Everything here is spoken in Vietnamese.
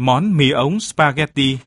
Món mì ống spaghetti.